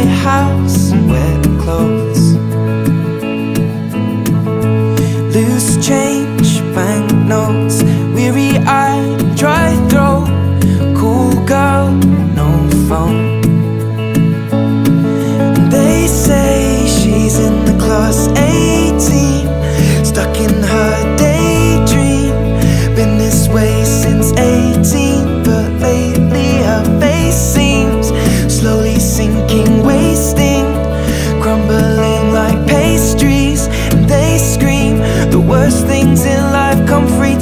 Dry house, wet clothes. Loose change, banknotes, weary eye, dry throat, cool girl, no phone. They say she's in the class 18, stuck in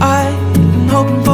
eyed, and hoping for